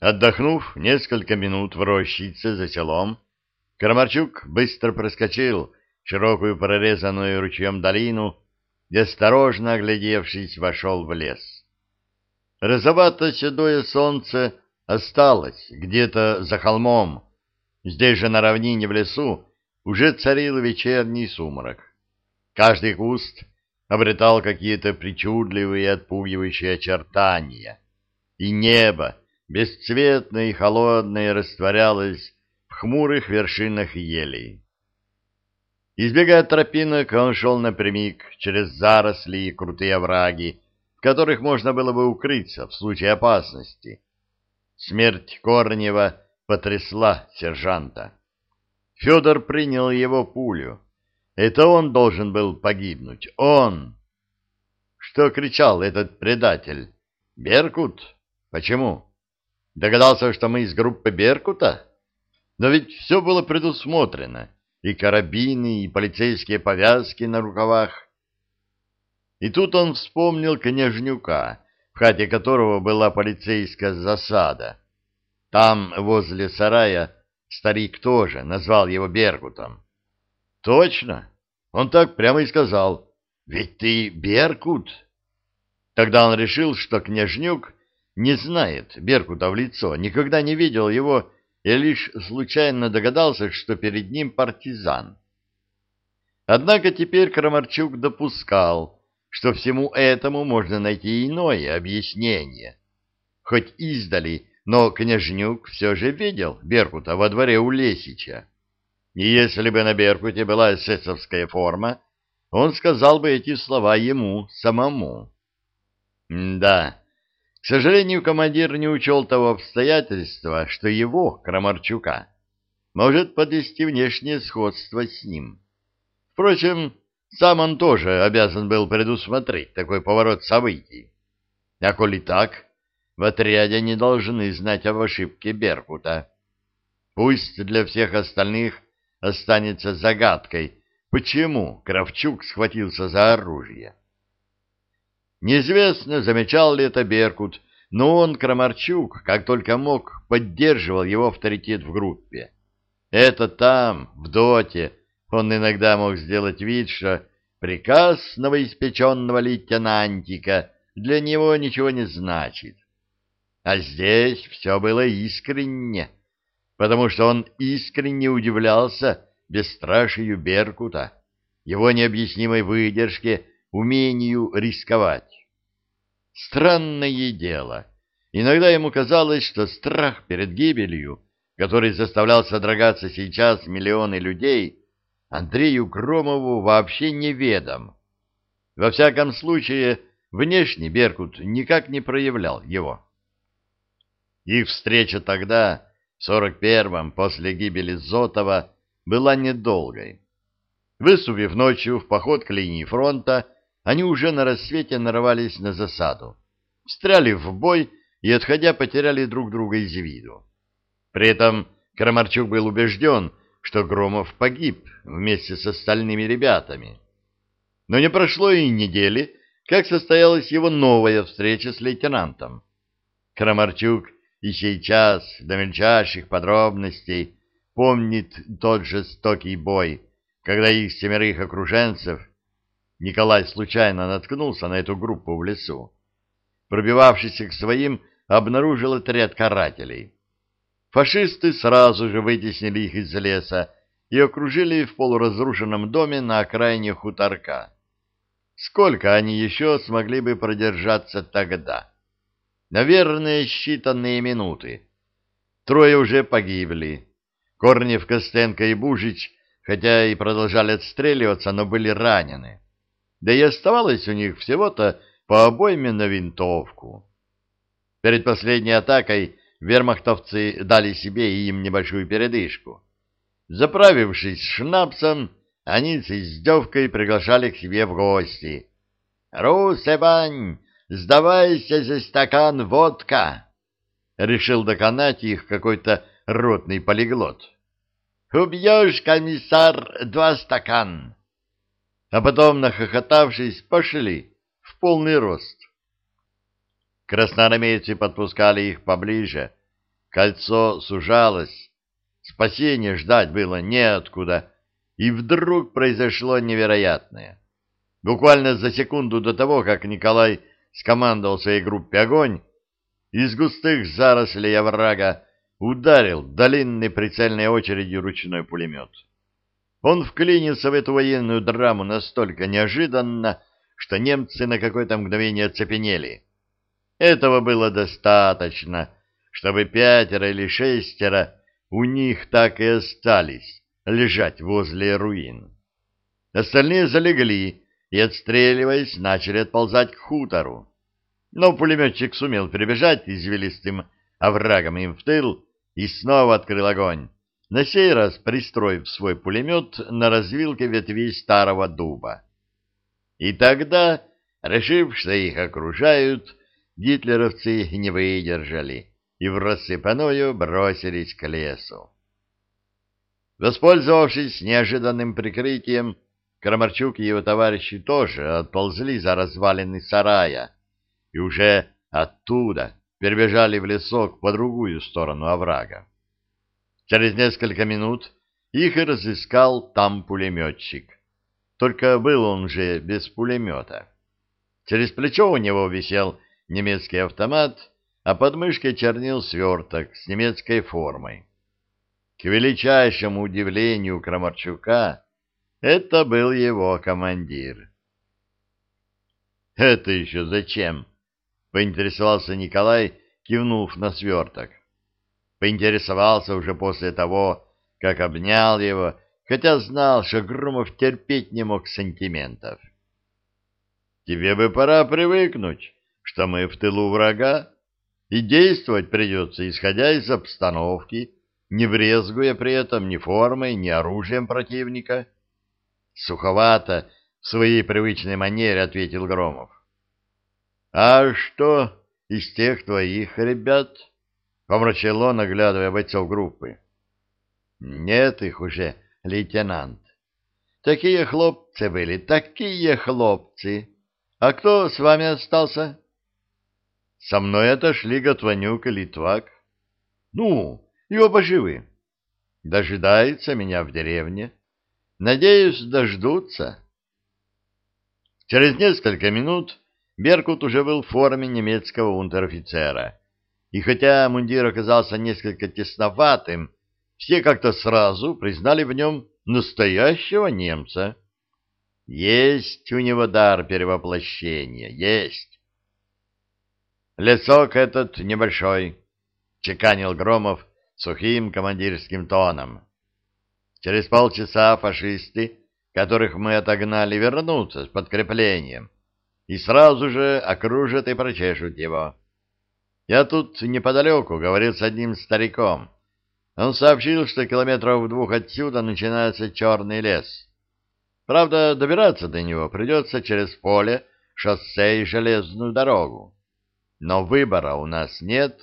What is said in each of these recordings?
Отдохнув несколько минут в рощице за селом, Крамарчук быстро проскочил широкую прорезанную ручьем долину и, осторожно оглядевшись, вошел в лес. Розовато-седое солнце осталось где-то за холмом. Здесь же на равнине в лесу уже царил вечерний сумрак. Каждый куст обретал какие-то причудливые отпугивающие очертания, и небо, бесцветное и холодное, растворялось в хмурых вершинах елей. Избегая тропинок, он шел напрямик через заросли и крутые овраги, в которых можно было бы укрыться в случае опасности. Смерть Корнева потрясла сержанта. Федор принял его пулю. Это он должен был погибнуть. Он! Что кричал этот предатель? Беркут? Почему? Догадался, что мы из группы Беркута? Но ведь все было предусмотрено. И карабины, и полицейские повязки на рукавах. И тут он вспомнил княжнюка, в хате которого была полицейская засада. Там, возле сарая, старик тоже назвал его Беркутом. Точно, он так прямо и сказал, ведь ты Беркут. Тогда он решил, что княжнюк не знает Беркута в лицо, никогда не видел его и лишь случайно догадался, что перед ним партизан. Однако теперь Крамарчук допускал, что всему этому можно найти иное объяснение. Хоть издали, но княжнюк все же видел Беркута во дворе у Лесича. И если бы на Беркуте была эсэсовская форма, он сказал бы эти слова ему самому. Да, к сожалению, командир не учел того обстоятельства, что его, Крамарчука, может подвести внешнее сходство с ним. Впрочем, сам он тоже обязан был предусмотреть такой поворот событий. А коли так, в отряде не должны знать об ошибке Беркута. Пусть для всех остальных останется загадкой, почему Кравчук схватился за оружие. Неизвестно, замечал ли это Беркут, но он, Крамарчук, как только мог, поддерживал его авторитет в группе. Это там, в доте, он иногда мог сделать вид, что приказ новоиспеченного лейтенантика для него ничего не значит. А здесь все было искренне, потому что он искренне удивлялся бесстрашию Беркута, его необъяснимой выдержке умению рисковать. Странное дело. Иногда ему казалось, что страх перед гибелью, который заставлял содрогаться сейчас миллионы людей, Андрею Громову вообще неведом. Во всяком случае, внешне Беркут никак не проявлял его. Их встреча тогда, в сорок первом, после гибели Зотова, была недолгой. Выступив ночью в поход к линии фронта, они уже на рассвете нарвались на засаду, встряли в бой и, отходя, потеряли друг друга из виду. При этом Крамарчук был убежден, что Громов погиб вместе с остальными ребятами. Но не прошло и недели, как состоялась его новая встреча с лейтенантом. Крамарчук и сейчас до мельчайших подробностей помнит тот жестокий бой, когда их семерых окруженцев Николай случайно наткнулся на эту группу в лесу. Пробивавшийся к своим, обнаружил отряд карателей. Фашисты сразу же вытеснили их из леса и окружили в полуразрушенном доме на окраине хуторка. Сколько они еще смогли бы продержаться тогда? Наверное, считанные минуты. Трое уже погибли. Корнев, Костенко и Бужич, хотя и продолжали отстреливаться, но были ранены да и оставалось у них всего-то по обойме на винтовку. Перед последней атакой вермахтовцы дали себе и им небольшую передышку. Заправившись шнапсом, они с издевкой приглашали к себе в гости. «Русебань, сдавайся за стакан водка!» Решил доконать их какой-то ротный полиглот. «Убьешь, комиссар, два стакан!» А потом, нахохотавшись, пошли в полный рост. Красноармейцы подпускали их поближе, Кольцо сужалось, спасения ждать было неоткуда, и вдруг произошло невероятное. Буквально за секунду до того, как Николай скомандовал своей группе огонь, из густых зарослей оврага ударил длинной прицельной очередью ручной пулемет. Он вклинился в эту военную драму настолько неожиданно, что немцы на какое-то мгновение оцепенели. Этого было достаточно, чтобы пятеро или шестеро у них так и остались лежать возле руин. Остальные залегли и, отстреливаясь, начали отползать к хутору. Но пулеметчик сумел прибежать извилистым оврагом им в тыл и снова открыл огонь, на сей раз пристроив свой пулемет на развилке ветвей старого дуба. И тогда, решив, что их окружают, гитлеровцы не выдержали и в рассыпанную бросились к лесу. Воспользовавшись неожиданным прикрытием, Крамарчук и его товарищи тоже отползли за развалины сарая и уже оттуда перебежали в лесок по другую сторону оврага. Через несколько минут их и разыскал там пулеметчик. Только был он уже без пулемета. Через плечо у него висел немецкий автомат, а под мышкой чернил сверток с немецкой формой. К величайшему удивлению Крамарчука, это был его командир. «Это еще зачем?» — поинтересовался Николай, кивнув на сверток. Поинтересовался уже после того, как обнял его, хотя знал, что Громов терпеть не мог сантиментов. «Тебе бы пора привыкнуть, что мы в тылу врага, и действовать придется, исходя из обстановки, не брезгуя при этом ни формой, ни оружием противника». Суховато, в своей привычной манере ответил Громов. — А что из тех твоих ребят? — помрачил он, оглядывая бойцов группы. — Нет их уже, лейтенант. Такие хлопцы были, такие хлопцы. А кто с вами остался? — Со мной отошли Готванюк и Литвак. — Ну, и оба живы. Дожидается меня в деревне. Надеюсь, дождутся. Через несколько минут Беркут уже был в форме немецкого унтер-офицера. И хотя мундир оказался несколько тесноватым, все как-то сразу признали в нем настоящего немца. Есть у него дар перевоплощения, есть. Лесок этот небольшой, — чеканил Громов сухим командирским тоном. Через полчаса фашисты, которых мы отогнали, вернутся с подкреплением и сразу же окружат и прочешут его. Я тут неподалеку говорил с одним стариком. Он сообщил, что километров в двух отсюда начинается черный лес. Правда, добираться до него придется через поле, шоссе и железную дорогу. Но выбора у нас нет,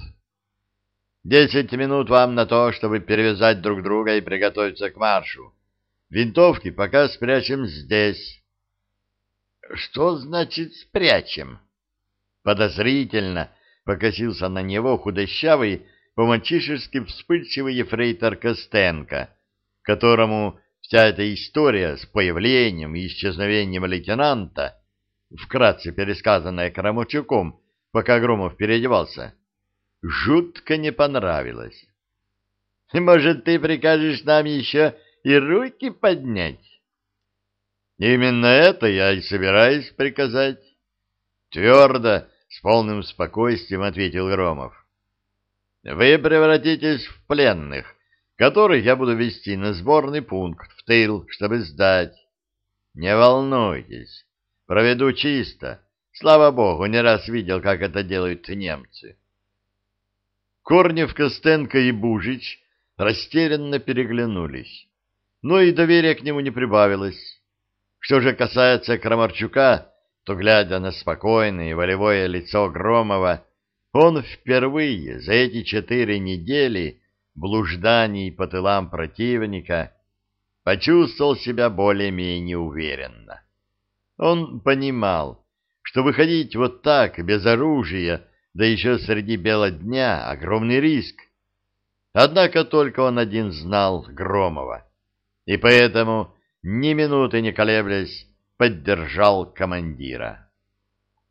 Десять минут вам на то, чтобы перевязать друг друга и приготовиться к маршу. Винтовки пока спрячем здесь. — Что значит спрячем? Подозрительно покосился на него худощавый, по-мальчишески вспыльчивый ефрейтор Костенко, которому вся эта история с появлением и исчезновением лейтенанта, вкратце пересказанная Крамучуком, пока Громов переодевался, — жутко не понравилось. Может, ты прикажешь нам еще и руки поднять? Именно это я и собираюсь приказать. Твердо, с полным спокойствием ответил Громов. Вы превратитесь в пленных, которых я буду вести на сборный пункт в тыл, чтобы сдать. Не волнуйтесь, проведу чисто. Слава богу, не раз видел, как это делают немцы. Корнев, Костенко и Бужич растерянно переглянулись, но и доверия к нему не прибавилось. Что же касается Крамарчука, то, глядя на спокойное и волевое лицо Громова, он впервые за эти четыре недели блужданий по тылам противника почувствовал себя более-менее уверенно. Он понимал, что выходить вот так, без оружия, да еще среди бела дня огромный риск, Однако только он один знал Громова, и поэтому, ни минуты не колеблясь, поддержал командира.